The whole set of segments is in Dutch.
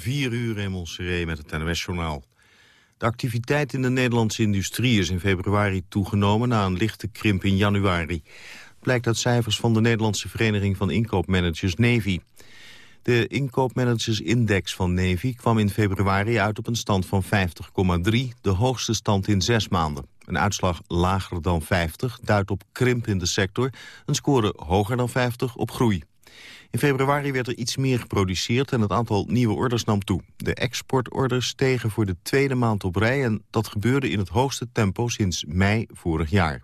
4 uur in Montserrat met het NOS-journaal. De activiteit in de Nederlandse industrie is in februari toegenomen... na een lichte krimp in januari. Blijkt uit cijfers van de Nederlandse Vereniging van Inkoopmanagers Navy. De inkoopmanagersindex van Navy kwam in februari uit op een stand van 50,3... de hoogste stand in zes maanden. Een uitslag lager dan 50 duidt op krimp in de sector... een score hoger dan 50 op groei. In februari werd er iets meer geproduceerd en het aantal nieuwe orders nam toe. De exportorders stegen voor de tweede maand op rij en dat gebeurde in het hoogste tempo sinds mei vorig jaar.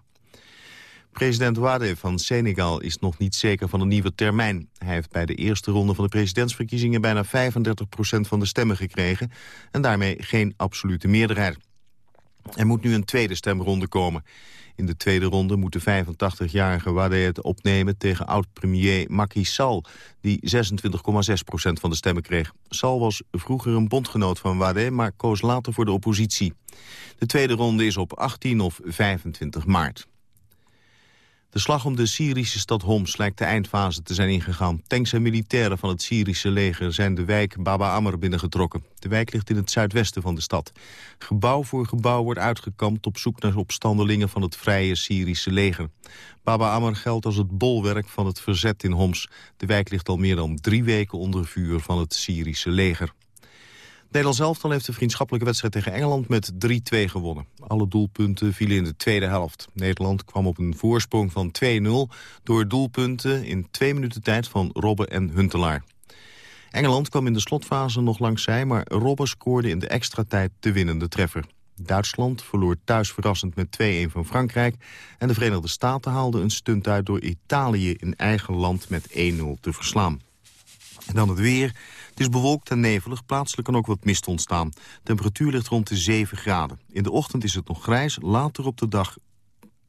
President Wade van Senegal is nog niet zeker van een nieuwe termijn. Hij heeft bij de eerste ronde van de presidentsverkiezingen bijna 35% van de stemmen gekregen en daarmee geen absolute meerderheid. Er moet nu een tweede stemronde komen. In de tweede ronde moet de 85-jarige Wade het opnemen tegen oud-premier Macky Sall... die 26,6% van de stemmen kreeg. Sall was vroeger een bondgenoot van Wade, maar koos later voor de oppositie. De tweede ronde is op 18 of 25 maart. De slag om de Syrische stad Homs lijkt de eindfase te zijn ingegaan. Tanks en militairen van het Syrische leger zijn de wijk Baba Amr binnengetrokken. De wijk ligt in het zuidwesten van de stad. Gebouw voor gebouw wordt uitgekampt op zoek naar opstandelingen van het vrije Syrische leger. Baba Amr geldt als het bolwerk van het verzet in Homs. De wijk ligt al meer dan drie weken onder vuur van het Syrische leger. Nederland zelf dan heeft de vriendschappelijke wedstrijd tegen Engeland met 3-2 gewonnen. Alle doelpunten vielen in de tweede helft. Nederland kwam op een voorsprong van 2-0 door doelpunten in twee minuten tijd van Robben en Huntelaar. Engeland kwam in de slotfase nog langs zij, maar Robben scoorde in de extra tijd de winnende treffer. Duitsland verloor thuis verrassend met 2-1 van Frankrijk... en de Verenigde Staten haalden een stunt uit door Italië in eigen land met 1-0 te verslaan. En dan het weer. Het is bewolkt en nevelig, plaatselijk kan ook wat mist ontstaan. temperatuur ligt rond de 7 graden. In de ochtend is het nog grijs, later op de dag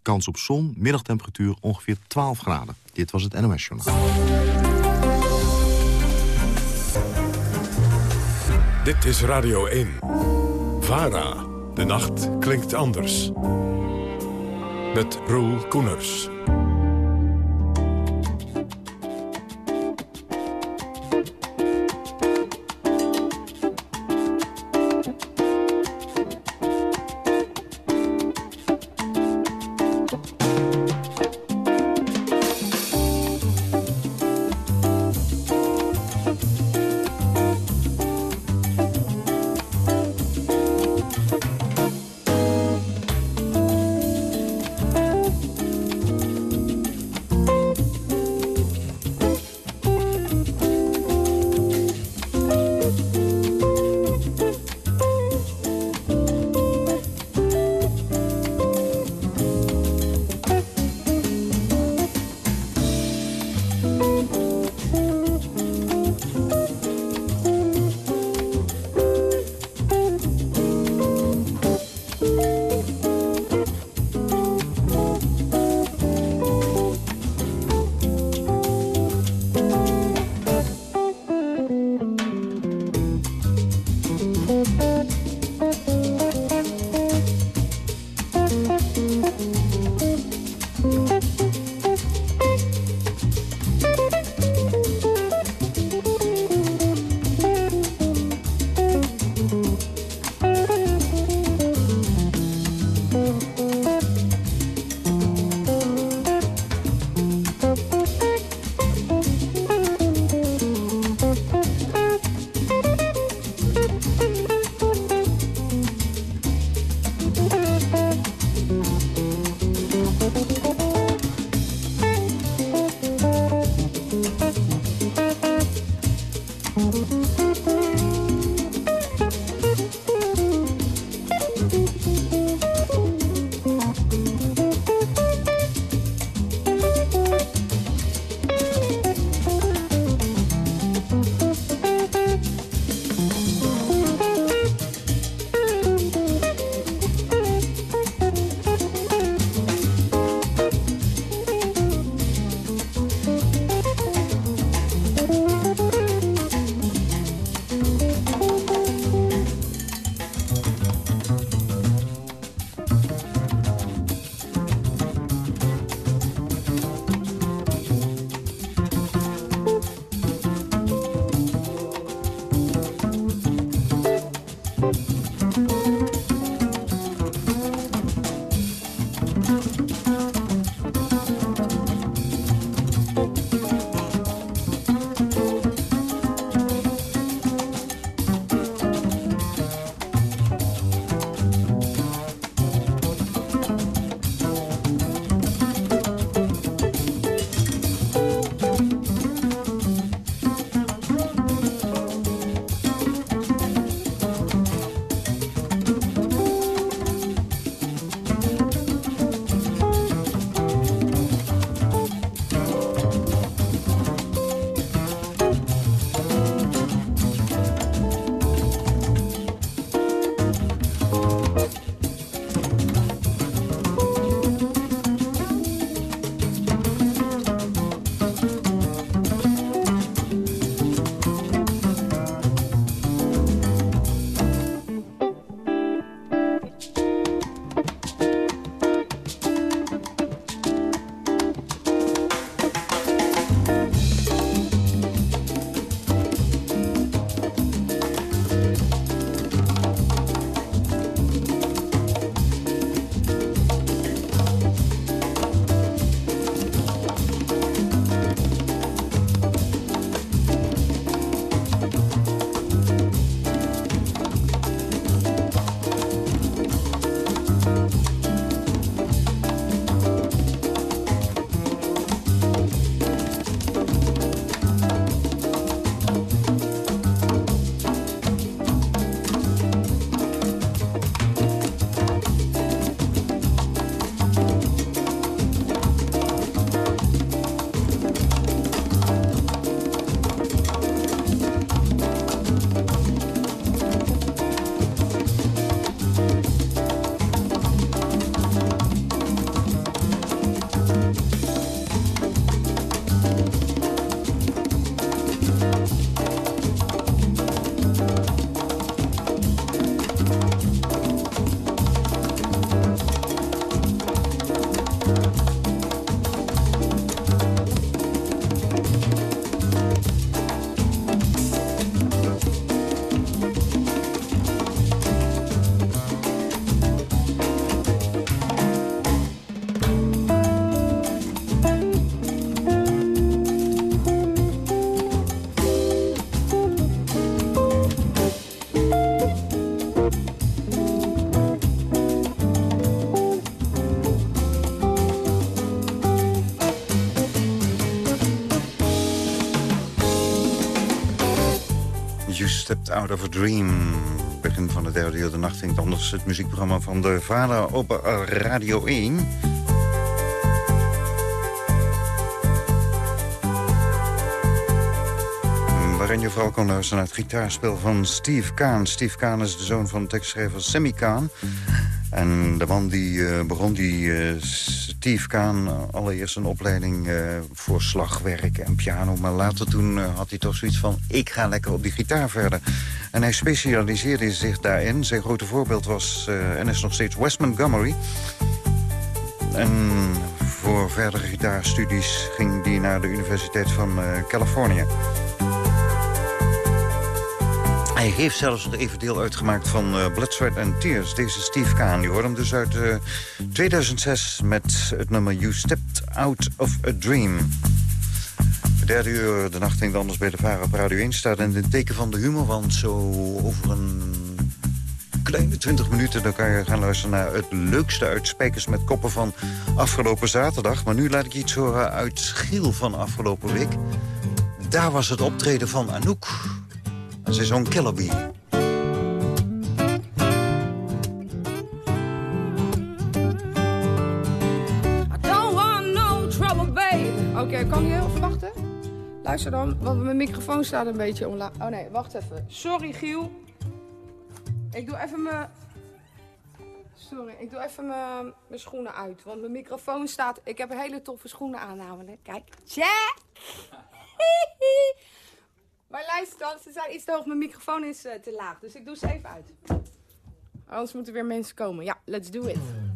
kans op zon, middagtemperatuur ongeveer 12 graden. Dit was het NOS Journaal. Dit is Radio 1. VARA. De nacht klinkt anders. Met Roel Koeners. Out of a Dream. Begin van de derde uur de nacht vindt anders het muziekprogramma van de vader op Radio 1. Waarin je vooral kon luisteren naar het gitaarspel van Steve Kaan. Steve Kaan is de zoon van tekstschrijver Sammy Kaan. En de man die uh, begon, die uh, Steve Kaan, allereerst een opleiding uh, voor slagwerk en piano. Maar later toen had hij toch zoiets van, ik ga lekker op die gitaar verder. En hij specialiseerde zich daarin. Zijn grote voorbeeld was, en is nog steeds, Wes Montgomery. En voor verdere gitaarstudies ging hij naar de Universiteit van Californië. Hij heeft zelfs even deel uitgemaakt van uh, Blood, and Tears. Deze Steve Kaan, die hoort hem dus uit uh, 2006 met het nummer You Stepped Out of a Dream. De derde uur, de nacht ging anders bij de Vara op Radio 1... staat in het teken van de humor, want zo over een kleine 20 minuten... dan kan je gaan luisteren naar het leukste uit Spijkers met Koppen van afgelopen zaterdag. Maar nu laat ik iets horen uit Schiel van afgelopen week. Daar was het optreden van Anouk... Ze zong Killer Bee. Oké, kan je heel even wachten? Luister dan, want mijn microfoon staat een beetje omlaag. Oh nee, wacht even. Sorry, Giel. Ik doe even mijn... Sorry, ik doe even mijn, mijn schoenen uit. Want mijn microfoon staat... Ik heb hele toffe schoenen aan namelijk. Kijk. Check! Dan, ze zijn iets te hoog. Mijn microfoon is uh, te laag. Dus ik doe ze even uit. Anders moeten weer mensen komen. Ja, let's do it.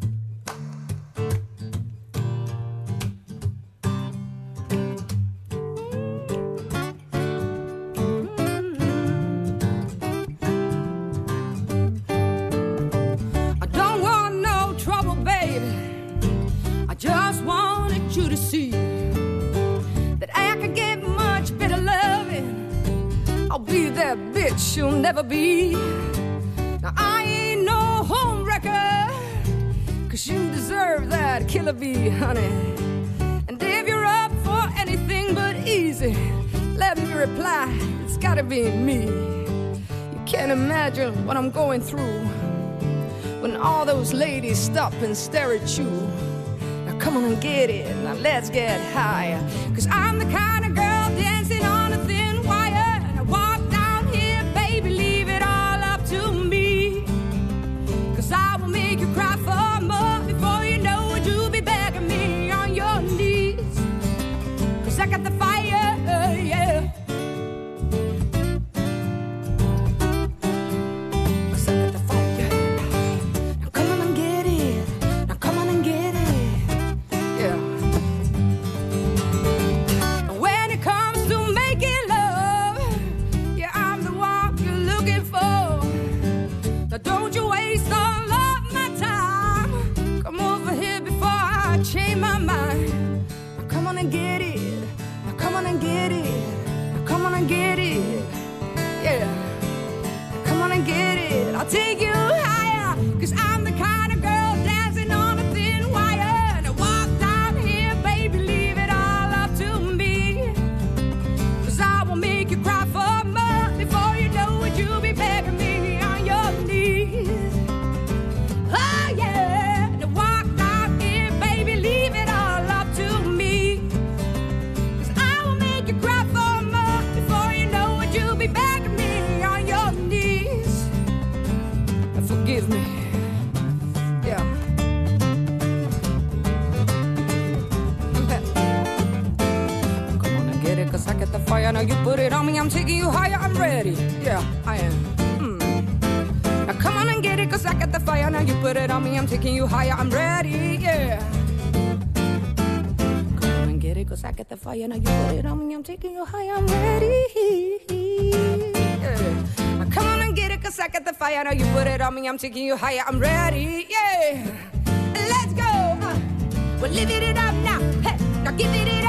You'll never be. Now I ain't no home wrecker, cause you deserve that killer bee, honey. And if you're up for anything but easy, let me reply, it's gotta be me. You can't imagine what I'm going through when all those ladies stop and stare at you. Now come on and get it, now let's get higher, cause I'm the kind of girl on and get it. Now come on and get it. Now come on and get it. Taking you higher. I'm ready, yeah. I am. Mm. Now come on and get it, cause I got the fire. Now you put it on me, I'm taking you higher, I'm ready. Yeah. Come on and get it, cause I got the fire. Now you put it on me, I'm taking you higher. I'm ready, yeah. Come on and get it, cause I got the fire. Now you put it on me, I'm taking you higher. I'm ready, yeah. Let's go. Uh, we're living it up now. Hey, now give it up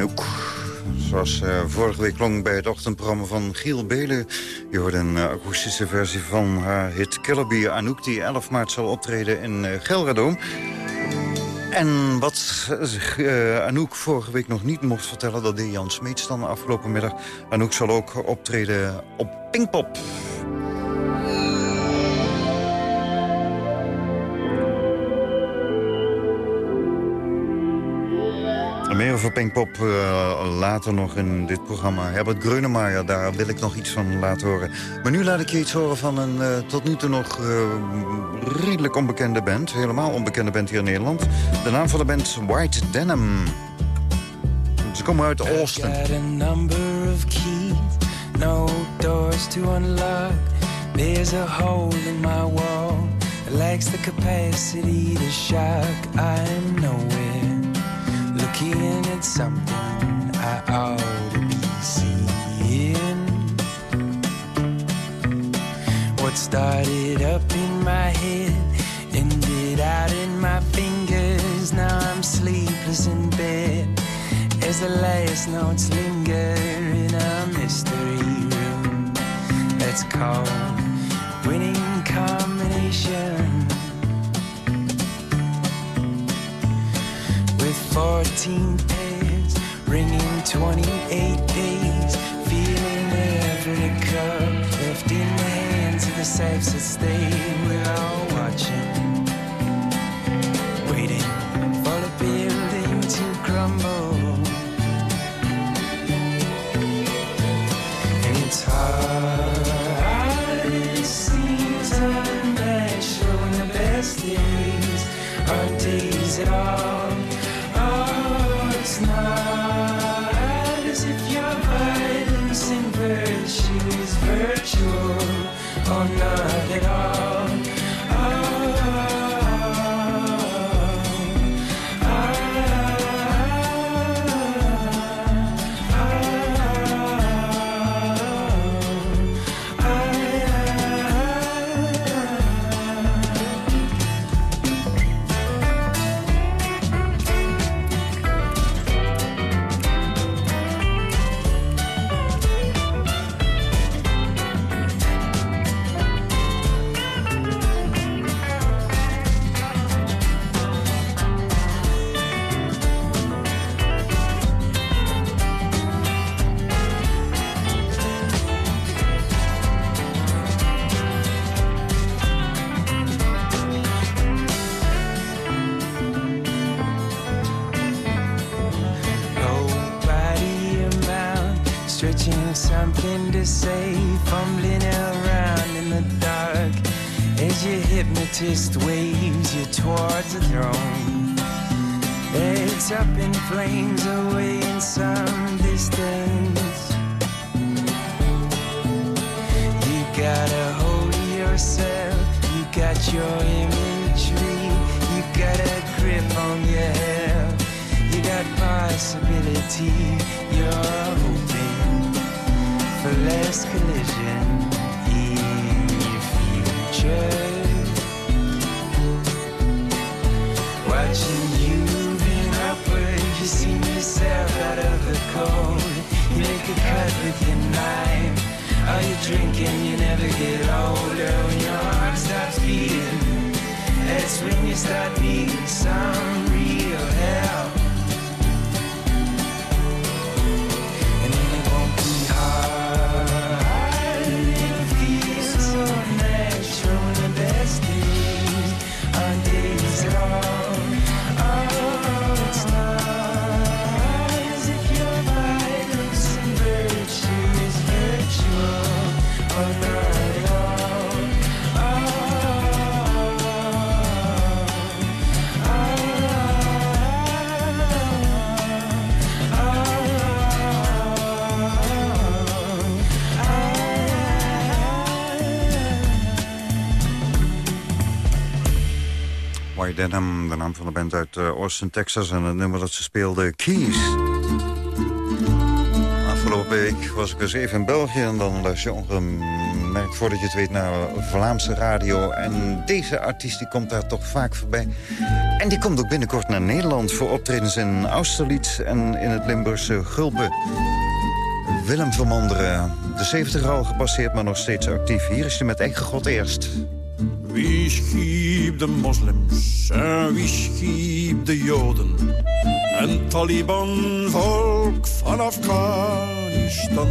Anouk. Zoals uh, vorige week klonk bij het ochtendprogramma van Giel Belen. Je hoorde een uh, akoestische versie van haar hit Killer Anouk... die 11 maart zal optreden in uh, Gelredoom. En wat Anouk vorige week nog niet mocht vertellen... dat deed Jan Smeets dan afgelopen middag. Anouk zal ook optreden op Pinkpop. Over Pinkpop uh, later nog in dit programma. Herbert Greunemeyer, daar wil ik nog iets van laten horen. Maar nu laat ik je iets horen van een uh, tot nu toe nog uh, redelijk onbekende band. Helemaal onbekende band hier in Nederland. De naam van de band White Denim. Ze komen uit Austin. a number of keys, no doors to unlock. There's a hole in my wall. Lacks the capacity to shock. I'm nowhere. looking at something I ought to be seeing. What started up in my head ended out in my fingers. Now I'm sleepless in bed as the last notes linger in a mystery room that's called winning combination. 14 pairs, ringing 28 days, feeling every cup left in the hands of the safes that stayed. We're all watching, when you start needing some Denham, de naam van de band uit uh, Austin, Texas... en het nummer dat ze speelde, Keys. Afgelopen week was ik dus even in België... en dan luister je merkt voordat je het weet naar Vlaamse radio. En deze artiest die komt daar toch vaak voorbij. En die komt ook binnenkort naar Nederland... voor optredens in Austerlitz en in het Limburgse Gulpen. Willem Vermanderen, de 70 al gepasseerd, maar nog steeds actief. Hier is hij met eigen God eerst. Wie schiep de moslims en wie schiep de joden? En Taliban-volk van Afghanistan.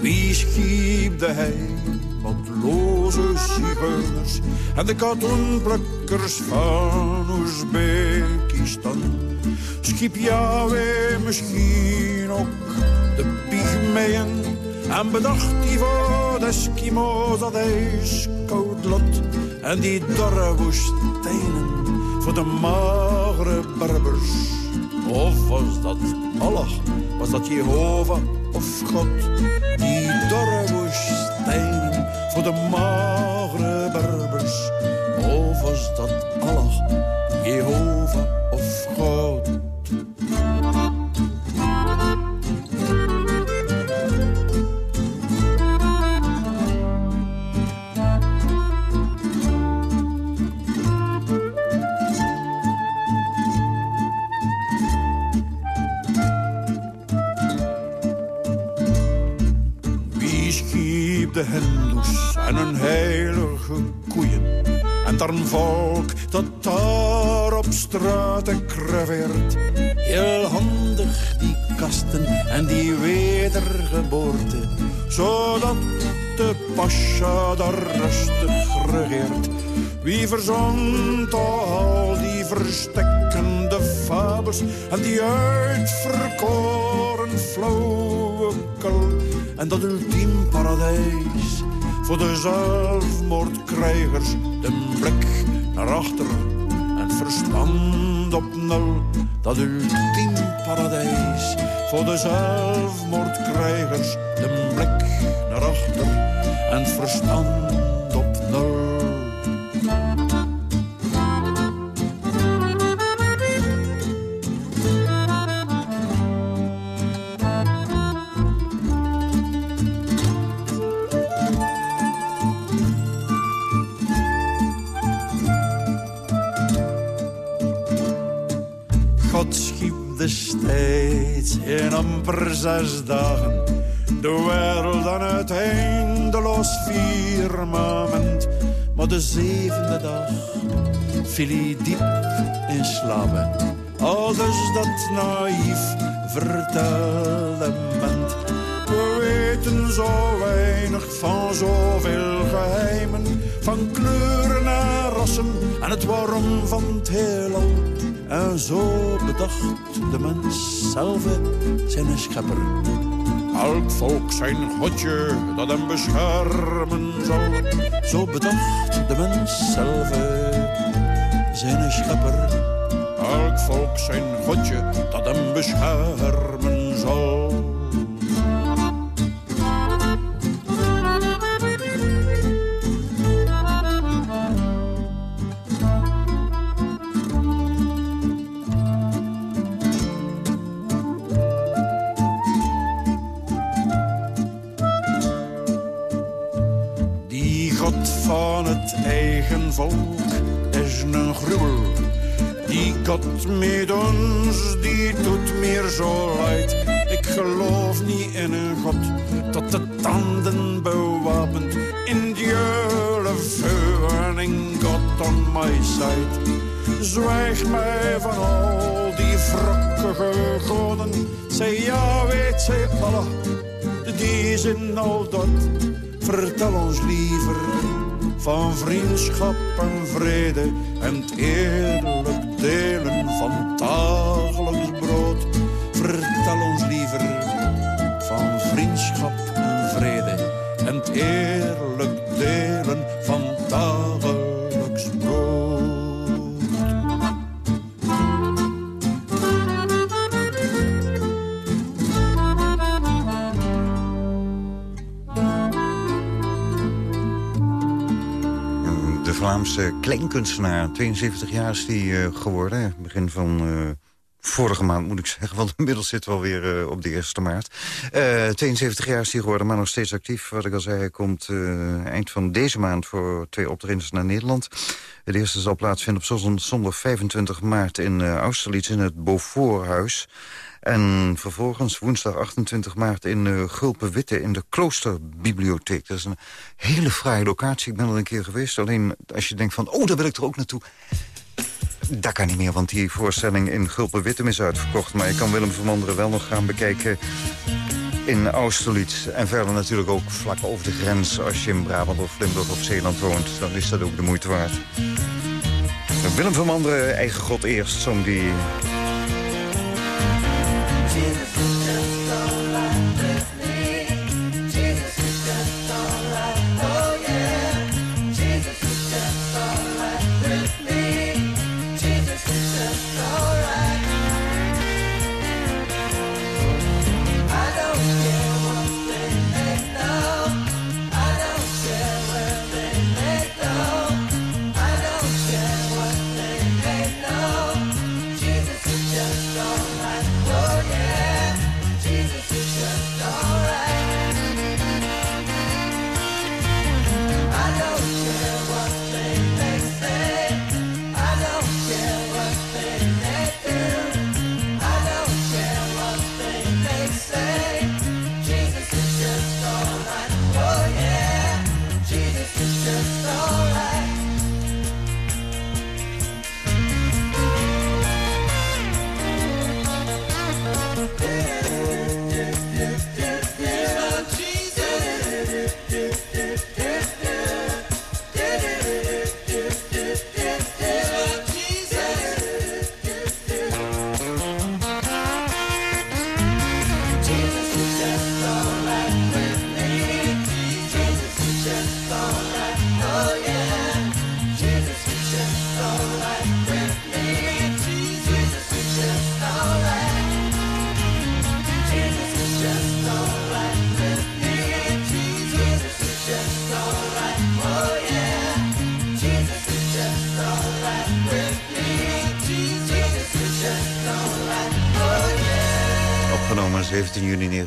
Wie schiep de heimatloze zigeuners en de katoenplukkers van Oezbekistan? Schiep Yahweh misschien ook de pygmeeën en bedacht hij voor de Eskimo's dat ijskoud lot en die dorre woestijnen voor de magere berbers. Of was dat Allah, was dat Jehovah of God? Die dorre woestijnen voor de magere berbers. Of was dat Allah, Jehovah of God? Straten kraveert. Heel handig die kasten en die wedergeboorte. Zodat de pascha daar rustig regeert. Wie verzond al die verstekkende fabels en die uitverkoren flauwekul en dat ultiem paradijs voor de zelfmoordkrijgers. De blik naar achter verstand op nul. Dat ultiem paradijs voor de zelfmoordkrijgers. De blik naar achter en verstand in amper zes dagen de wereld aan het eindeloos firmament. Maar de zevende dag viel hij diep in slaap. Al dus dat naïef vertellement. We weten zo weinig van zoveel geheimen. Van kleuren naar rassen en het waarom van het heelal. En zo bedacht de mens zelf zijn schepper. Elk volk zijn godje dat hem beschermen zal. Zo bedacht de mens zelf zijn schepper. Elk volk zijn godje dat hem beschermen zal. Volk is een gruwel. Die God met ons, die doet meer zo leid. Ik geloof niet in een God dat de tanden bewapent. In dieule vuur en in God on my side. Zwijg mij van al die wrakkige goden. Zij ja, weet zij Allah, die in al dat. Vertel ons liever van vriendschap en vrede en het eerlijk delen kleinkunstenaar. 72 jaar is hij uh, geworden, begin van uh, vorige maand moet ik zeggen, want inmiddels zitten we alweer uh, op de 1 maart. Uh, 72 jaar is hij geworden, maar nog steeds actief. Wat ik al zei, hij komt eind van deze maand voor twee optredens naar Nederland. Het eerste zal plaatsvinden op zondag 25 maart in Austerlitz in het Beauforthuis. En vervolgens woensdag 28 maart in uh, Gulpen-Witte in de Kloosterbibliotheek. Dat is een hele fraaie locatie. Ik ben er een keer geweest. Alleen als je denkt van, oh, daar wil ik er ook naartoe. Dat kan niet meer, want die voorstelling in Gulpen-Wittem is uitverkocht. Maar je kan Willem van wel nog gaan bekijken in Austerlitz. En verder natuurlijk ook vlak over de grens. Als je in Brabant of Limburg of Zeeland woont, dan is dat ook de moeite waard. Willem van Manderen, eigen god eerst, zong die business.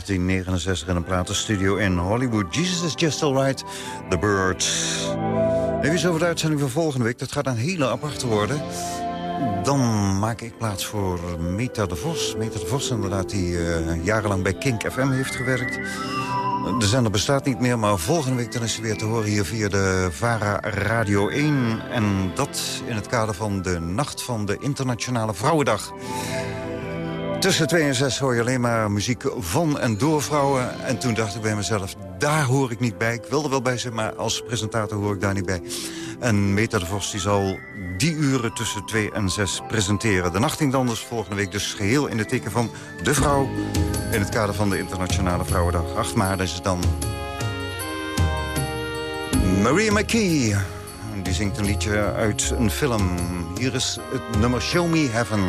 1969 in een platenstudio in Hollywood. Jesus is just alright, The Birds. Even eens over de uitzending van volgende week. Dat gaat een hele aparte worden. Dan maak ik plaats voor Meta de Vos. Meta de Vos inderdaad, die uh, jarenlang bij Kink FM heeft gewerkt. De zender bestaat niet meer, maar volgende week dan is ze weer te horen hier via de VARA Radio 1. En dat in het kader van de Nacht van de Internationale Vrouwendag. Tussen 2 en 6 hoor je alleen maar muziek van en door vrouwen. En toen dacht ik bij mezelf, daar hoor ik niet bij. Ik wilde wel bij zijn, maar als presentator hoor ik daar niet bij. En Meta de Vos die zal die uren tussen 2 en 6 presenteren. De Nachtingdanders volgende week dus geheel in het teken van de vrouw... in het kader van de Internationale Vrouwendag. 8 maart is het dan. Maria McKee, die zingt een liedje uit een film. Hier is het nummer Show Me Heaven.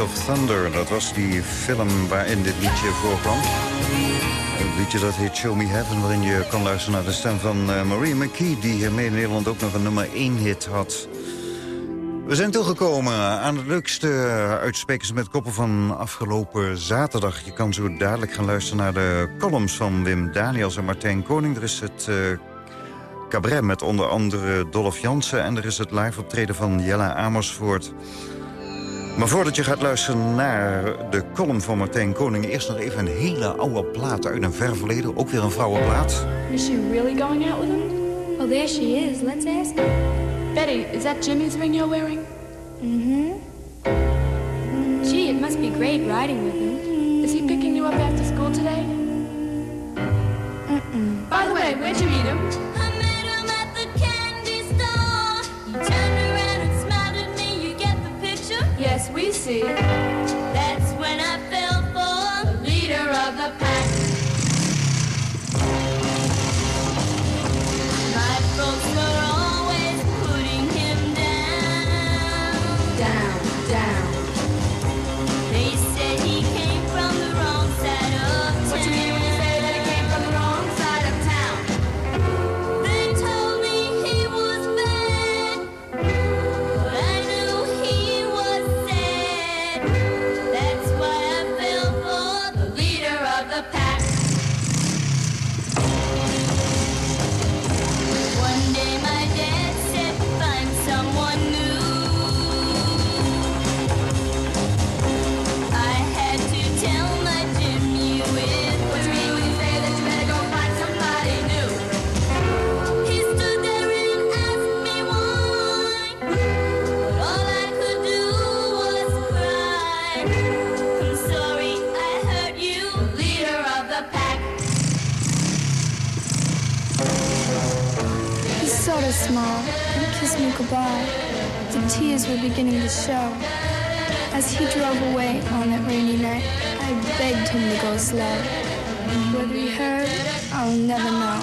Of Thunder. Dat was die film waarin dit liedje voorkwam. Het liedje dat heet Show Me Heaven... waarin je kan luisteren naar de stem van uh, Marie McKee... die hiermee in Nederland ook nog een nummer 1 hit had. We zijn toegekomen aan het leukste uitsprekers met koppen van afgelopen zaterdag. Je kan zo dadelijk gaan luisteren naar de columns van Wim Daniels en Martijn Koning. Er is het uh, cabaret met onder andere Dolph Jansen... en er is het live optreden van Jella Amersfoort. Maar voordat je gaat luisteren naar de column van Martijn Koning... eerst nog even een hele oude plaat uit een ver verleden. Ook weer een vrouwenplaat. Is she really going out with him? Well, there she is. Let's ask her. Betty, is that Jimmy's ring you're wearing? Mm-hmm. Gee, it must be great riding with him. Is he picking you up after school today? Mm-mm. By the way, where'd you meet him? We see. That's when I fell for The leader of the pack. Goodbye. The tears were beginning to show. As he drove away on that rainy night, I begged him to go slow. Whether he heard, I'll never know.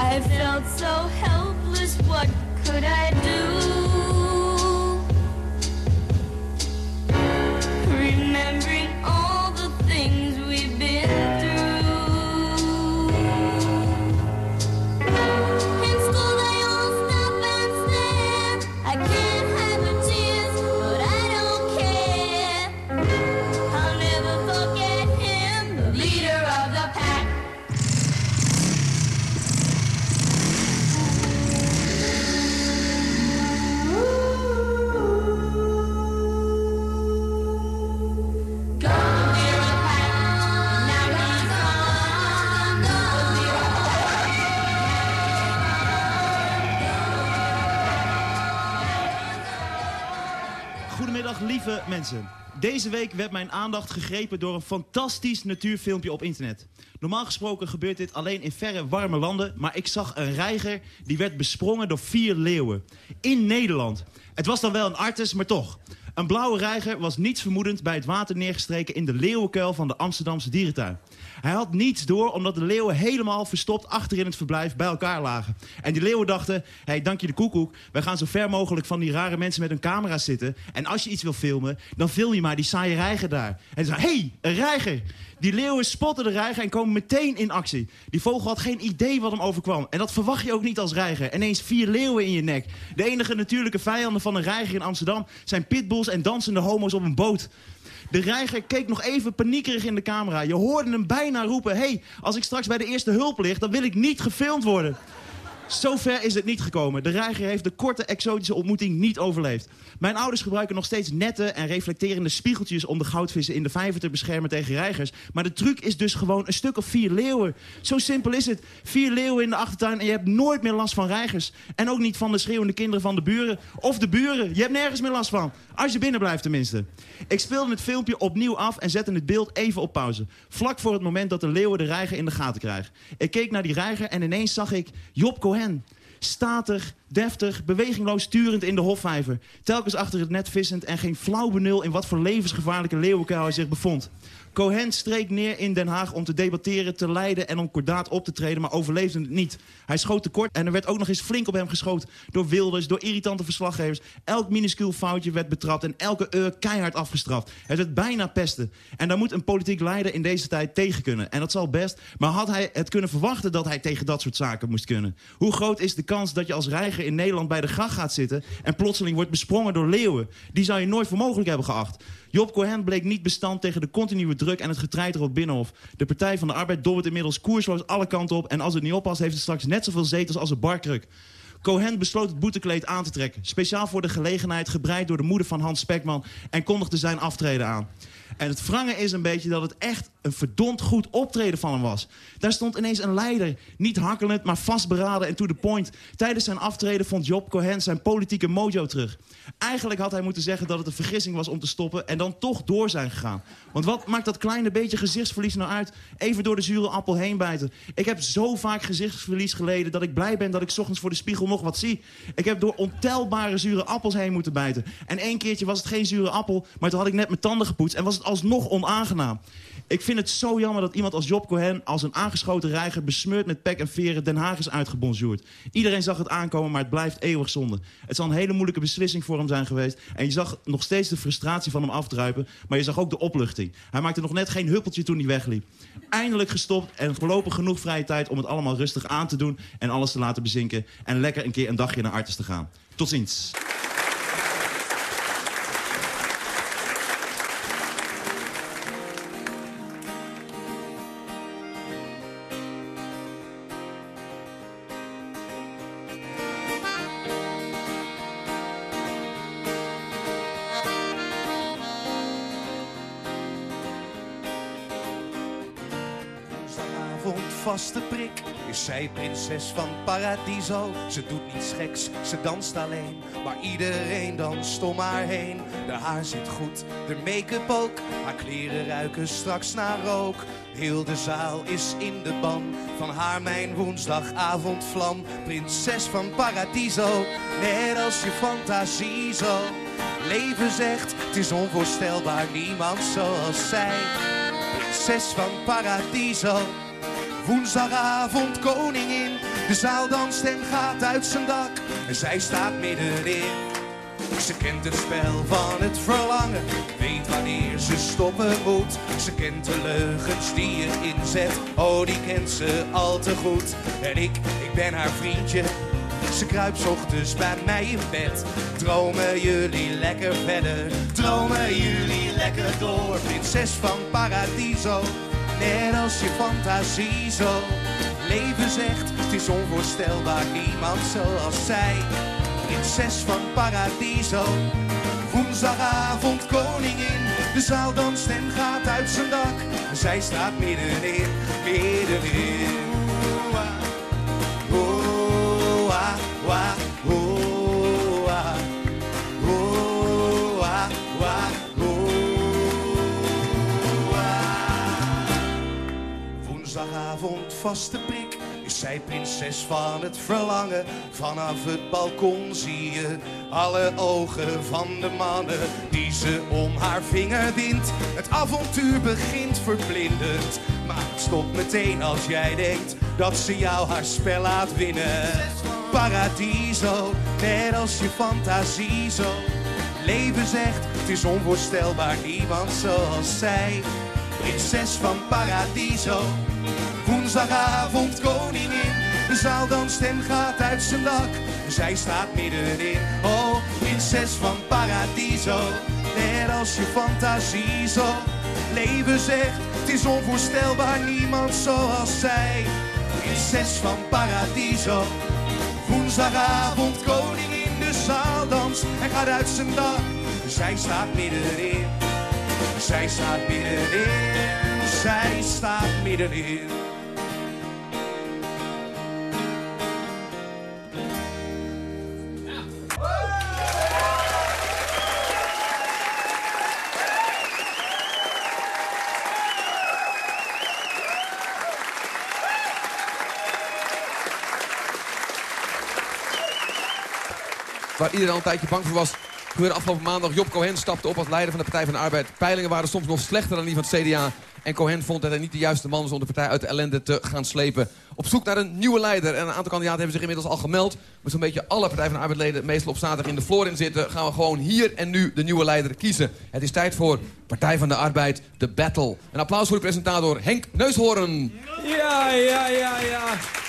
I felt so helpless, what could I do? Lieve mensen. Deze week werd mijn aandacht gegrepen door een fantastisch natuurfilmpje op internet. Normaal gesproken gebeurt dit alleen in verre, warme landen... maar ik zag een reiger die werd besprongen door vier leeuwen. In Nederland. Het was dan wel een artis, maar toch. Een blauwe reiger was niets vermoedend bij het water neergestreken... in de leeuwenkuil van de Amsterdamse dierentuin. Hij had niets door omdat de leeuwen helemaal verstopt achter in het verblijf bij elkaar lagen. En die leeuwen dachten, hey, dank je de koekoek... wij gaan zo ver mogelijk van die rare mensen met hun camera zitten... en als je iets wil filmen, dan film je maar die saaie reiger daar. En ze zeiden, hé, hey, een reiger! Die leeuwen spotten de reiger en komen meteen in actie. Die vogel had geen idee wat hem overkwam. En dat verwacht je ook niet als reiger. Ineens vier leeuwen in je nek. De enige natuurlijke vijanden van een reiger in Amsterdam... zijn pitbulls en dansende homo's op een boot. De reiger keek nog even paniekerig in de camera. Je hoorde hem bijna roepen... hey, als ik straks bij de eerste hulp lig... dan wil ik niet gefilmd worden. Zover is het niet gekomen. De reiger heeft de korte exotische ontmoeting niet overleefd. Mijn ouders gebruiken nog steeds nette en reflecterende spiegeltjes... om de goudvissen in de vijver te beschermen tegen reigers. Maar de truc is dus gewoon een stuk of vier leeuwen. Zo simpel is het. Vier leeuwen in de achtertuin en je hebt nooit meer last van reigers. En ook niet van de schreeuwende kinderen van de buren. Of de buren. Je hebt nergens meer last van. Als je binnen blijft tenminste. Ik speelde het filmpje opnieuw af en zette het beeld even op pauze. Vlak voor het moment dat de leeuwen de reiger in de gaten krijgen. Ik keek naar die reiger en ineens zag ik Job Cohen. Statig, Deftig, bewegingloos sturend in de hofvijver. Telkens achter het net vissend en geen flauw benul in wat voor levensgevaarlijke leeuwenkuil hij zich bevond. Cohen streek neer in Den Haag om te debatteren, te leiden en om kordaat op te treden, maar overleefde het niet. Hij schoot tekort en er werd ook nog eens flink op hem geschoten door Wilders, door irritante verslaggevers. Elk minuscuul foutje werd betrapt en elke eur keihard afgestraft. Het werd bijna pesten. En daar moet een politiek leider in deze tijd tegen kunnen. En dat zal best, maar had hij het kunnen verwachten dat hij tegen dat soort zaken moest kunnen? Hoe groot is de kans dat je als reiger in Nederland bij de gracht gaat zitten en plotseling wordt besprongen door leeuwen? Die zou je nooit voor mogelijk hebben geacht. Job Cohen bleek niet bestand tegen de continue druk en het getreiter op Binnenhof. De Partij van de Arbeid dobbert inmiddels koersloos alle kanten op... en als het niet oppast heeft het straks net zoveel zetels als een barkruk. Cohen besloot het boetekleed aan te trekken. Speciaal voor de gelegenheid, gebreid door de moeder van Hans Spekman... en kondigde zijn aftreden aan. En het wrange is een beetje dat het echt een verdomd goed optreden van hem was. Daar stond ineens een leider, niet hakkelend, maar vastberaden en to the point. Tijdens zijn aftreden vond Job Cohen zijn politieke mojo terug. Eigenlijk had hij moeten zeggen dat het een vergissing was om te stoppen... en dan toch door zijn gegaan. Want wat maakt dat kleine beetje gezichtsverlies nou uit? Even door de zure appel heen bijten. Ik heb zo vaak gezichtsverlies geleden... dat ik blij ben dat ik ochtends voor de spiegel nog wat zie. Ik heb door ontelbare zure appels heen moeten bijten. En één keertje was het geen zure appel... maar toen had ik net mijn tanden gepoetst... en was het alsnog onaangenaam. Ik vind het zo jammer dat iemand als Job Cohen... als een aangeschoten reiger besmeurd met pek en veren... Den Haag is uitgebonjourd. Iedereen zag het aankomen, maar het blijft eeuwig zonde. Het zal een hele moeilijke beslissing voor hem zijn geweest. En je zag nog steeds de frustratie van hem afdruipen... maar je zag ook de opluchting. Hij maakte nog net geen huppeltje toen hij wegliep. Eindelijk gestopt en voorlopig genoeg vrije tijd... om het allemaal rustig aan te doen en alles te laten bezinken... en lekker een keer een dagje naar Artis te gaan. Tot ziens. Zij prinses van Paradiso. Ze doet niets geks, ze danst alleen, maar iedereen danst om haar heen. De haar zit goed, de make-up ook, haar kleren ruiken straks naar rook. Heel de zaal is in de ban van haar mijn woensdagavondvlam. Prinses van Paradiso, net als je fantasie zo. Leven zegt, het is onvoorstelbaar, niemand zoals zij. Prinses van Paradiso. Woensdagavond koningin. De zaal danst en gaat uit zijn dak. En zij staat middenin. Ze kent het spel van het verlangen. Weet wanneer ze stoppen moet. Ze kent de leugens die je inzet. Oh, die kent ze al te goed. En ik, ik ben haar vriendje. Ze kruipt ochtends bij mij in bed. Dromen jullie lekker verder. Dromen jullie lekker door. Prinses van Paradiso. Net als je fantasie zo. Leven zegt, het is onvoorstelbaar. Niemand zoals zij. Prinses van Paradiso. Woensdagavond koningin. De zaal danst en gaat uit zijn dak. Zij staat middenin, middenin. Ah, wah, oh, Woensdagavond vaste prik is zij prinses van het verlangen. Vanaf het balkon zie je alle ogen van de mannen die ze om haar vinger wint. Het avontuur begint verblindend, maar het stopt meteen als jij denkt dat ze jou haar spel laat winnen. Paradiso, net als je fantasie zo. Leven zegt, het is onvoorstelbaar, niemand zoals zij. Prinses van Paradiso, woensdagavond koningin. De zaal danst en gaat uit zijn dak. Zij staat middenin, oh, prinses van Paradiso. Net als je fantasie zo. Leven zegt, het is onvoorstelbaar, niemand zoals zij. Prinses van Paradiso. Woensdagavond koningin, de zaal danst en gaat uit zijn dak. Zij staat middenin, zij staat middenin, zij staat middenin. Waar iedereen al een tijdje bang voor was... gebeurde afgelopen maandag. Job Cohen stapte op als leider van de Partij van de Arbeid. Peilingen waren soms nog slechter dan die van het CDA. En Cohen vond dat hij niet de juiste man was om de partij uit de ellende te gaan slepen. Op zoek naar een nieuwe leider. En een aantal kandidaten hebben zich inmiddels al gemeld. Met zo'n beetje alle Partij van de Arbeidleden meestal op zaterdag in de Florin zitten... gaan we gewoon hier en nu de nieuwe leider kiezen. Het is tijd voor Partij van de Arbeid, de battle. Een applaus voor de presentator Henk Neushoorn. Ja, ja, ja, ja.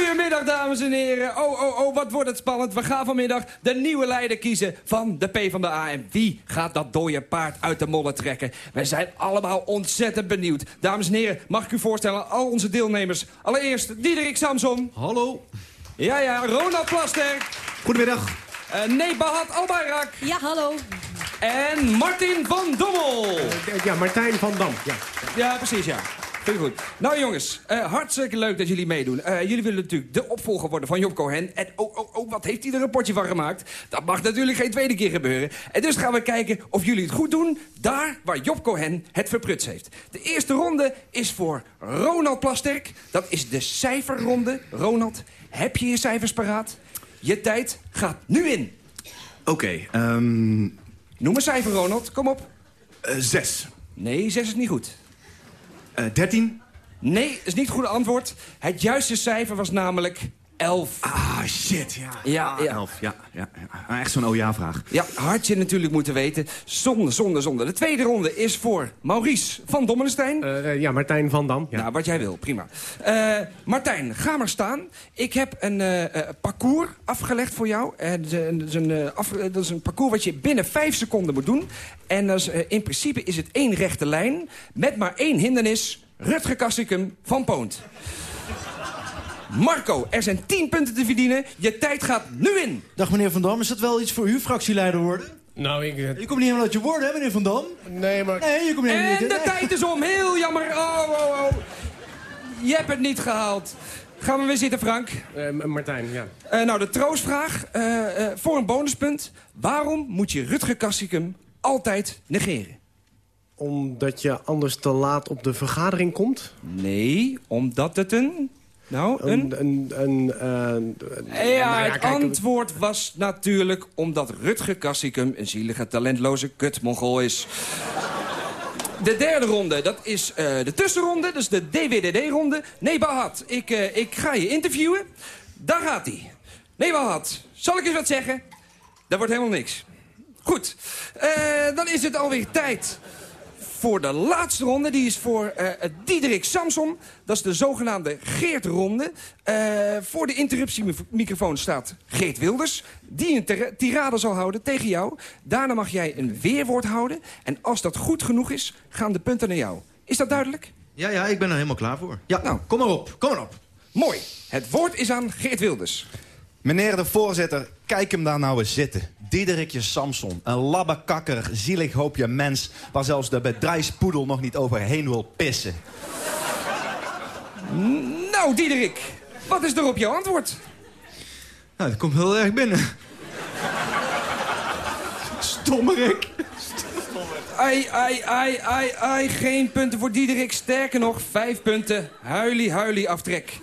Goedemiddag, dames en heren. Oh, oh, oh, wat wordt het spannend. We gaan vanmiddag de nieuwe leider kiezen van de PvdA. En wie gaat dat dode paard uit de modder trekken? Wij zijn allemaal ontzettend benieuwd. Dames en heren, mag ik u voorstellen, al onze deelnemers. Allereerst Diederik Samson. Hallo. Ja, ja, Ronald Plasterk. Goedemiddag. Uh, nee, Bahat Albayrak. Ja, hallo. En Martin van Dommel. ja, Martijn van Dam. Ja, ja precies, ja. Goed. Nou jongens, uh, hartstikke leuk dat jullie meedoen. Uh, jullie willen natuurlijk de opvolger worden van Job Cohen. En oh, oh, oh, wat heeft hij er een rapportje van gemaakt? Dat mag natuurlijk geen tweede keer gebeuren. En dus gaan we kijken of jullie het goed doen... daar waar Job Cohen het verpruts heeft. De eerste ronde is voor Ronald Plasterk. Dat is de cijferronde. Ronald, heb je je cijfers paraat? Je tijd gaat nu in. Oké, okay, um... Noem een cijfer, Ronald. Kom op. Uh, zes. Nee, zes is niet goed. Uh, 13? Nee, is niet het goede antwoord. Het juiste cijfer was namelijk 11. Ah, shit, ja. Ja, ja. 11, ja. ja, ja. Echt zo'n oh-ja-vraag. Ja, had je natuurlijk moeten weten. Zonde, zonde, zonde. De tweede ronde is voor Maurice van Dommenstein. Uh, ja, Martijn van Dam. Ja. Nou, wat jij wil, prima. Uh, Martijn, ga maar staan. Ik heb een uh, parcours afgelegd voor jou. dat, is een, af, dat is een parcours wat je binnen vijf seconden moet doen. En dat is, in principe is het één rechte lijn... met maar één hindernis, Rutger Kassikum van Poont. Marco, er zijn 10 punten te verdienen. Je tijd gaat nu in. Dag meneer Van Dam, is dat wel iets voor u, fractieleider worden? Nou, ik... Je komt niet helemaal uit je woorden, hè, meneer Van Dam? Nee, maar... Nee, je komt niet En de tijd is om, heel jammer. Oh, oh, oh. Je hebt het niet gehaald. Gaan we weer zitten, Frank? Uh, Martijn, ja. Uh, nou, de troostvraag. Uh, voor een bonuspunt. Waarom moet je Rutger Kassikum altijd negeren? Omdat je anders te laat op de vergadering komt? Nee, omdat het een... Nou, een... een, een, een uh, ja, nou ja, het kijk, antwoord was natuurlijk omdat Rutger Kassikum... een zielige, talentloze kut-mongool is. De derde ronde, dat is uh, de tussenronde, dus de DWDD-ronde. Nee, Bahat, ik, uh, ik ga je interviewen. Daar gaat hij. Nee, Bahat, zal ik eens wat zeggen? Dat wordt helemaal niks. Goed, dan is het alweer tijd voor de laatste ronde. Die is voor uh, Diederik Samson. Dat is de zogenaamde Geert-ronde. Uh, voor de interruptiemicrofoon staat Geert Wilders. Die een tirade zal houden tegen jou. Daarna mag jij een weerwoord houden. En als dat goed genoeg is, gaan de punten naar jou. Is dat duidelijk? Ja, ja, ik ben er helemaal klaar voor. Ja, nou, kom maar op, kom maar op. Mooi. Het woord is aan Geert Wilders. Meneer de voorzitter, kijk hem daar nou eens zitten. Diederikje Samson, een labbekakkerig, zielig hoopje mens... waar zelfs de bedrijfspoedel nog niet overheen wil pissen. Nou, Diederik, wat is er op jouw antwoord? Nou, dat komt heel erg binnen. Stommerik. Ai, ai, ai, ai, ai, geen punten voor Diederik. Sterker nog, vijf punten. Huilie, huilie, aftrek.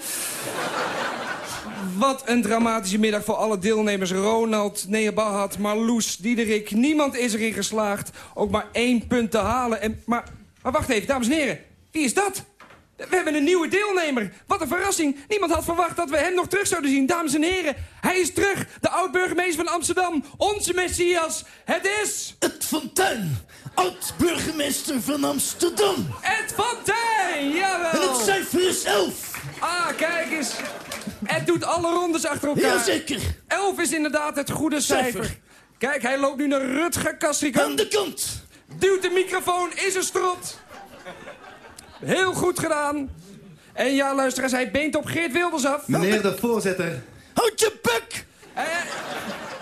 Wat een dramatische middag voor alle deelnemers. Ronald, Neabahat, Marloes, Diederik. Niemand is erin geslaagd ook maar één punt te halen. En, maar, maar wacht even, dames en heren. Wie is dat? We hebben een nieuwe deelnemer. Wat een verrassing. Niemand had verwacht dat we hem nog terug zouden zien. Dames en heren, hij is terug. De oud-burgemeester van Amsterdam. Onze Messias. Het is... Het Fontijn. Oud-burgemeester van Amsterdam. Ed Fontijn, jawel. En het cijfer is elf. Ah, kijk eens. Ed doet alle rondes achter elkaar. Jazeker. Elf is inderdaad het goede cijfer. cijfer. Kijk, hij loopt nu naar Rutger Kastrikum. Aan de kant. Duwt de microfoon, is een strot. Heel goed gedaan. En ja, luisteraars, hij beent op Geert Wilders af. Meneer de voorzitter. Houd je bek! En,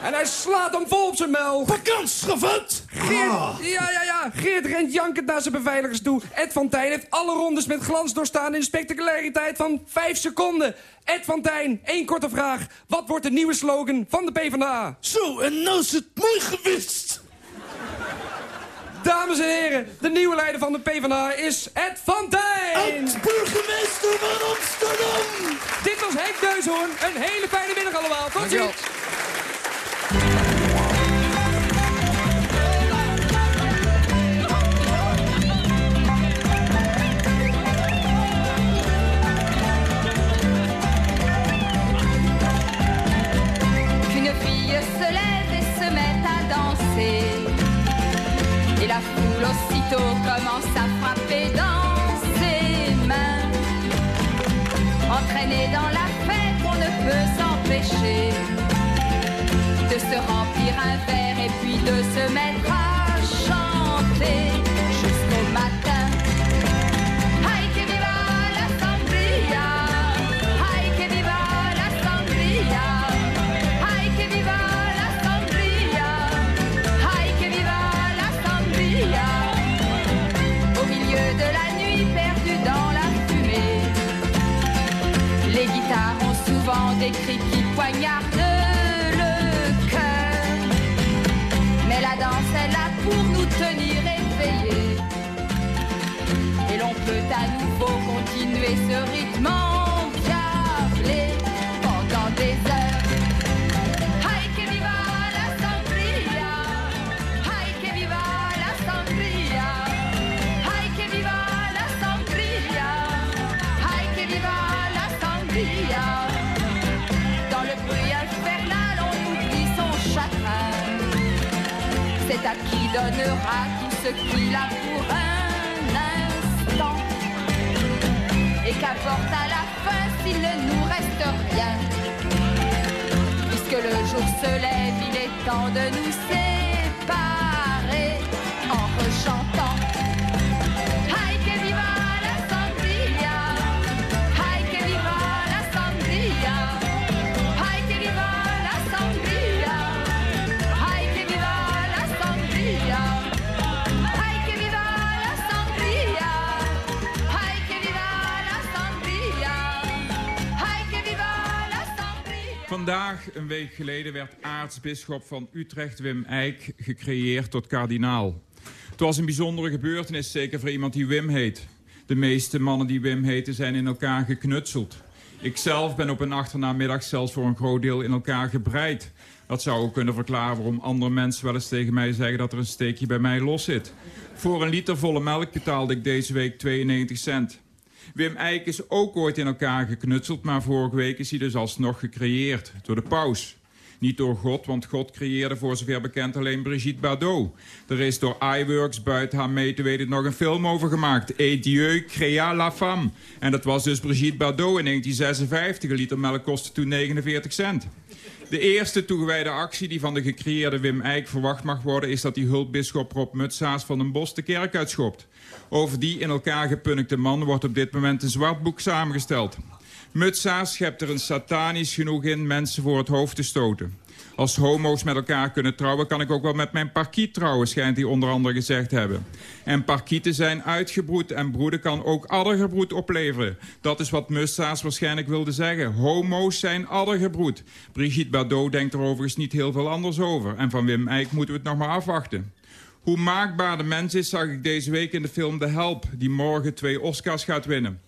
en hij slaat hem vol op zijn mel. Vakantiegevat! Geert, ah. ja, ja, ja. Geert rent jankend naar zijn beveiligers toe. Ed van Tijn heeft alle rondes met glans doorstaan... in spectaculariteit van 5 seconden. Ed van Tijn, één korte vraag. Wat wordt de nieuwe slogan van de PvdA? Zo, en nou is het mooi gewist. Dames en heren, de nieuwe leider van de PvdA is Ed van Tijn. Oud-burgemeester van Amsterdam. Dit was Henk Deushoorn. Een hele fijne middag allemaal. Tot ziens. Commence à frapper dans ses mains. Entraîné dans la fête, on ne peut s'empêcher de se remplir un verre et puis de se mettre à chanter des cris qui poignardent le cœur. Mais la danse est là pour nous tenir éveillés. Et l'on peut à nouveau continuer ce rythme tout ce qu'il a pour un instant. Et qu'importe à la fin s'il ne nous reste rien. Puisque le jour se lève, il est temps de nous séparer Vandaag, een week geleden, werd aartsbisschop van Utrecht Wim Eijk gecreëerd tot kardinaal. Het was een bijzondere gebeurtenis, zeker voor iemand die Wim heet. De meeste mannen die Wim heten zijn in elkaar geknutseld. Ikzelf ben op een achternaamiddag zelfs voor een groot deel in elkaar gebreid. Dat zou ook kunnen verklaren waarom andere mensen wel eens tegen mij zeggen dat er een steekje bij mij los zit. Voor een liter volle melk betaalde ik deze week 92 cent. Wim Eijk is ook ooit in elkaar geknutseld, maar vorige week is hij dus alsnog gecreëerd door de paus. Niet door God, want God creëerde voor zover bekend alleen Brigitte Bardot. Er is door iWorks buiten haar mee te weten nog een film over gemaakt. Et Dieu créa la femme. En dat was dus Brigitte Bardot in 1956. Een liter melk kostte toen 49 cent. De eerste toegewijde actie die van de gecreëerde Wim Eijk verwacht mag worden... is dat die hulpbisschop Rob Mutsaas van den Bos de kerk uitschopt. Over die in elkaar gepunnikte man wordt op dit moment een zwart boek samengesteld. Mutsaas schept er een satanisch genoeg in mensen voor het hoofd te stoten. Als homo's met elkaar kunnen trouwen, kan ik ook wel met mijn parkiet trouwen, schijnt hij onder andere gezegd hebben. En parkieten zijn uitgebroed en broeden kan ook addergebroed opleveren. Dat is wat Mutsaas waarschijnlijk wilde zeggen. Homo's zijn addergebroed. Brigitte Bardot denkt er overigens niet heel veel anders over. En van Wim Eijk moeten we het nog maar afwachten. Hoe maakbaar de mens is, zag ik deze week in de film The Help... die morgen twee Oscars gaat winnen.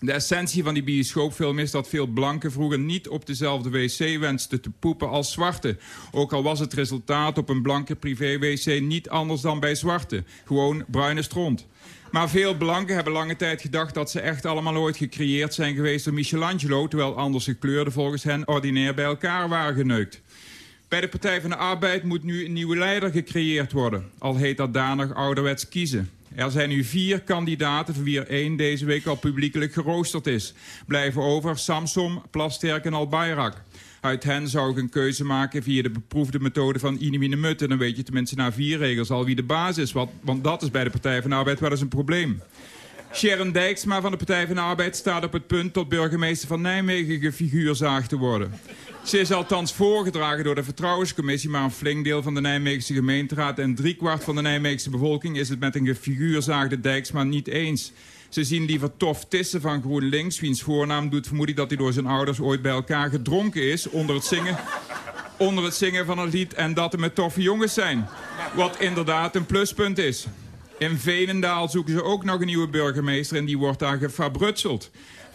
De essentie van die bioscoopfilm is dat veel blanken vroeger niet op dezelfde wc wensten te poepen als zwarte. Ook al was het resultaat op een blanke privé-wc niet anders dan bij zwarte. Gewoon bruine stront. Maar veel blanken hebben lange tijd gedacht dat ze echt allemaal ooit gecreëerd zijn geweest door Michelangelo... terwijl anders gekleurden volgens hen ordinair bij elkaar waren geneukt. Bij de Partij van de Arbeid moet nu een nieuwe leider gecreëerd worden. Al heet dat danig ouderwets kiezen. Er zijn nu vier kandidaten, voor wie er één deze week al publiekelijk geroosterd is. Blijven over Samsom, Plasterk en Albayrak. Uit hen zou ik een keuze maken via de beproefde methode van Inimine Mut. En dan weet je tenminste na vier regels al wie de baas is. Want, want dat is bij de Partij van de Arbeid wel eens een probleem. Sharon Dijksma van de Partij van de Arbeid staat op het punt tot burgemeester van Nijmegen gefiguurzaagd te worden. Ze is althans voorgedragen door de Vertrouwenscommissie... maar een flink deel van de Nijmeegse gemeenteraad... en driekwart van de Nijmeegse bevolking is het met een gefiguurzaagde Dijksma niet eens. Ze zien liever Tof Tissen van GroenLinks... wiens voornaam doet vermoeden dat hij door zijn ouders ooit bij elkaar gedronken is... onder het zingen, onder het zingen van het lied en dat er met toffe jongens zijn. Wat inderdaad een pluspunt is. In Veenendaal zoeken ze ook nog een nieuwe burgemeester... en die wordt daar gefabrutseld.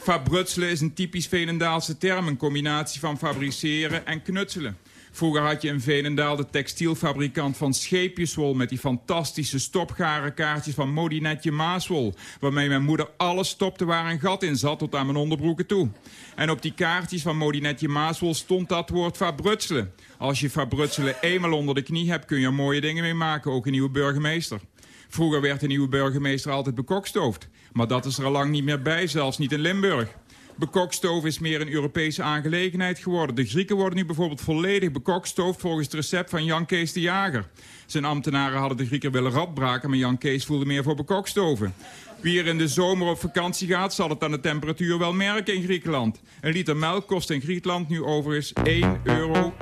Fabrutselen is een typisch Veenendaalse term, een combinatie van fabriceren en knutselen. Vroeger had je in Veenendaal de textielfabrikant van Scheepjeswol... met die fantastische stopgaren kaartjes van Modinetje Maaswol... waarmee mijn moeder alles stopte waar een gat in zat tot aan mijn onderbroeken toe. En op die kaartjes van Modinetje Maaswol stond dat woord verbrutselen. Als je verbrutselen eenmaal onder de knie hebt... kun je er mooie dingen mee maken, ook een nieuwe burgemeester. Vroeger werd de nieuwe burgemeester altijd bekokstoofd. Maar dat is er al lang niet meer bij, zelfs niet in Limburg. Bekokstoven is meer een Europese aangelegenheid geworden. De Grieken worden nu bijvoorbeeld volledig bekokstoofd volgens het recept van Jan Kees de Jager. Zijn ambtenaren hadden de Grieken willen radbraken, maar Jan Kees voelde meer voor bekokstoven. Wie er in de zomer op vakantie gaat, zal het aan de temperatuur wel merken in Griekenland. Een liter melk kost in Griekenland nu overigens 1,24 euro.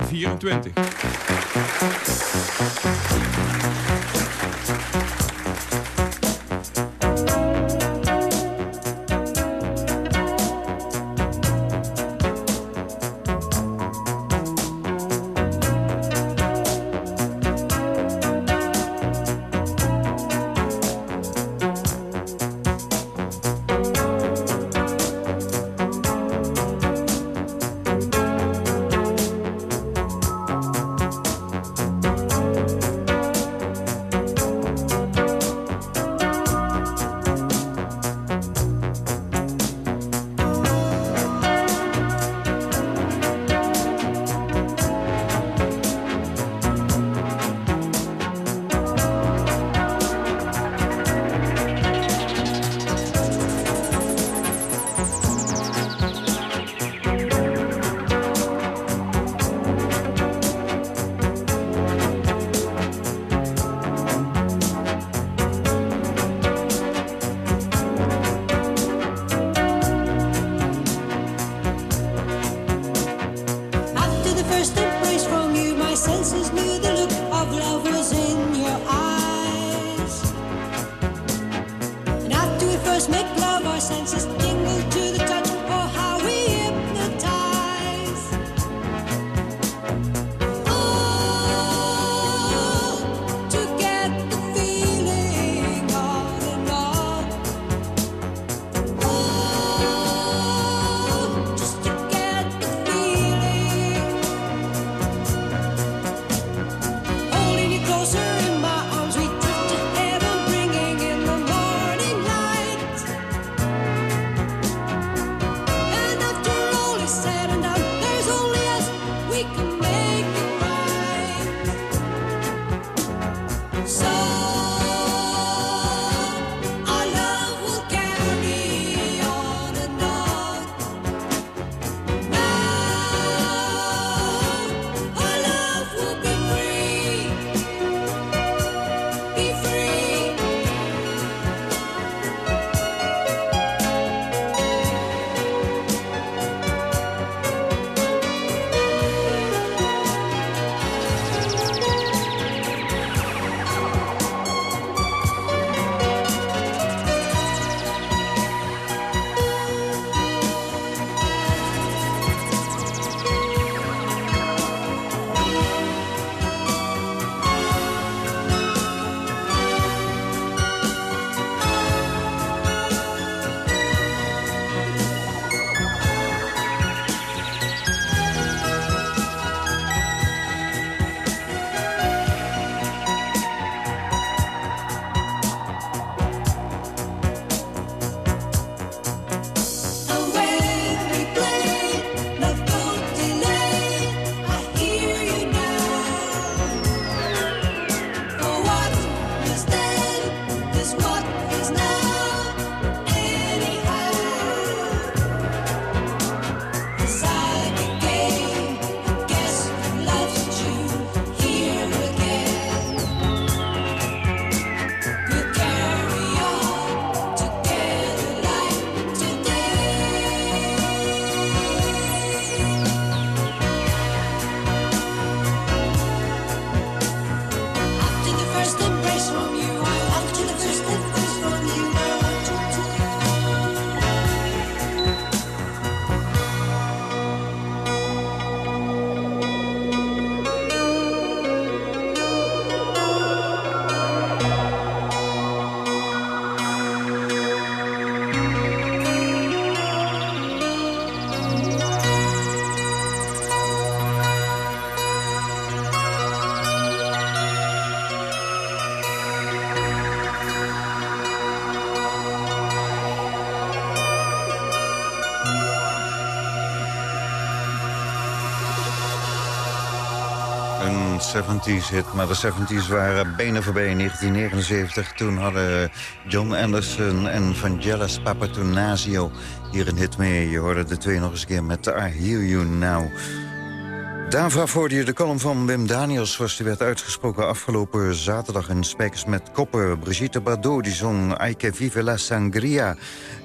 70s hit. Maar de 70s waren benen voorbij in 1979. Toen hadden John Anderson en Vangelis Papatonasio hier een hit mee. Je hoorde de twee nog eens een keer met I Hear You Now. Daarvoor hoorde je de column van Wim Daniels... zoals die werd uitgesproken afgelopen zaterdag in Spijkers met Koppen. Brigitte Bardot die zong que vive la sangria.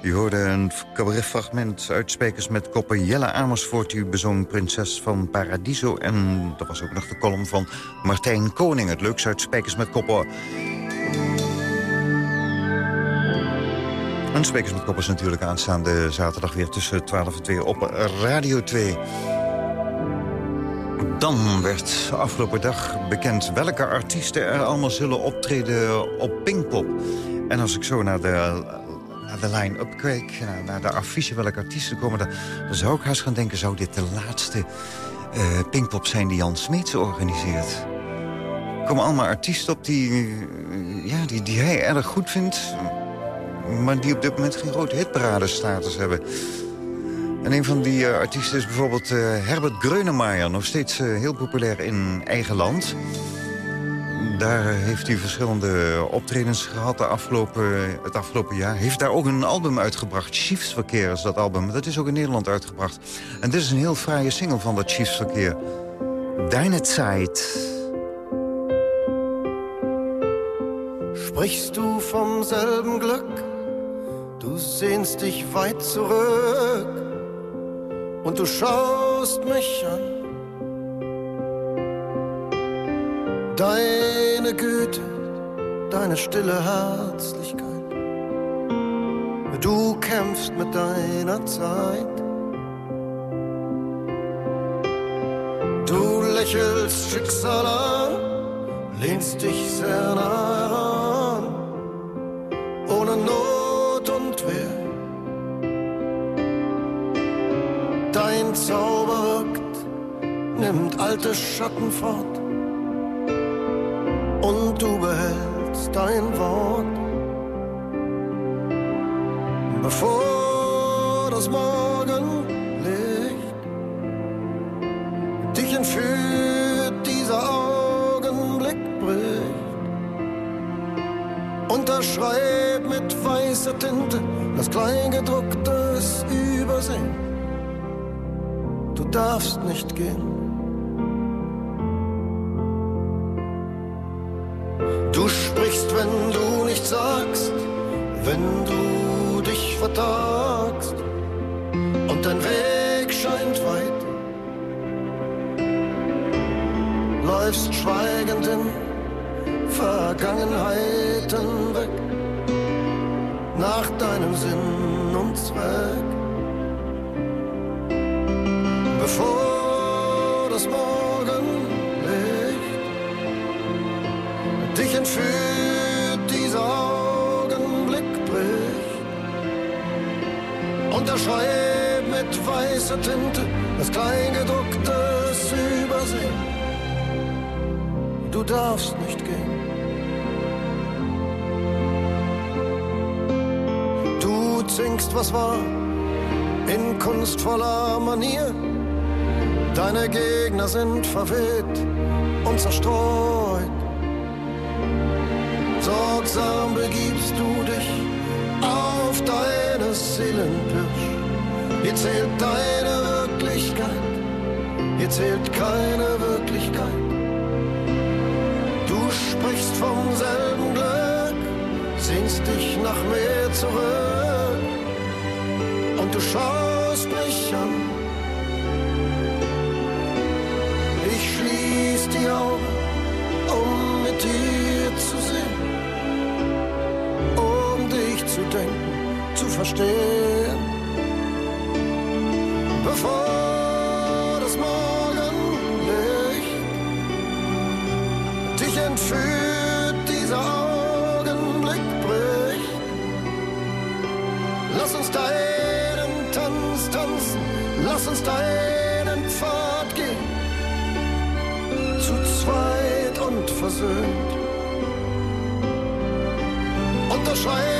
Je hoorde een cabaretfragment uit Spijkers met Koppen. Jelle Amersfoort die bezong Prinses van Paradiso. En er was ook nog de column van Martijn Koning. Het leukste uit Spijkers met Koppen. En Spijkers met Koppen is natuurlijk aanstaande zaterdag weer tussen 12 en 2 op Radio 2. Dan werd afgelopen dag bekend welke artiesten er allemaal zullen optreden op Pinkpop. En als ik zo naar de, naar de line-up kijk, naar, naar de affiche welke artiesten komen... Dan, zou ik haast gaan denken, zou dit de laatste eh, Pinkpop zijn die Jan Smeets organiseert? Er komen allemaal artiesten op die, eh, ja, die, die hij erg goed vindt... maar die op dit moment geen grote hitparade-status hebben... En een van die eh, artiesten is bijvoorbeeld eh, Herbert Grönemeyer. Nog steeds eh, heel populair in eigen land. Daar heeft hij verschillende optredens gehad de afgelopen, het afgelopen jaar. Heeft daar ook een album uitgebracht. Chiefsverkeer is dat album. Dat is ook in Nederland uitgebracht. En dit is een heel fraaie single van dat Chiefsverkeer. Deine Zeit. Sprichst du vom selben Glück? Du sehnst dich weit zurück und du schaust mich an. Deine Güte, deine stille Herzlichkeit. Du kämpfst mit deiner Zeit. Du lächelst Schicksal an, lehnst dich sehr nah nimmt alte Schatten fort, weißer Tinte das Kleingedrucktes Übersehen. Du darfst nicht gehen. Du zingst, was war, in kunstvoller Manier. Deine Gegner sind verweht und zerstreut. Sorgsam begibst du dich auf deine Seelenpirsch. Hier zählt deine Wirklichkeit, hier zählt keine Wirklichkeit. Du sprichst vom selben Glück, sehnst dich nach mir zurück und du schaust mich an. Ich schließ die Augen, um mit dir zu sehen, um dich zu denken, zu verstehen. Uns deinen Pfad gehen. Zu zweit und versöhnt. Unterschreib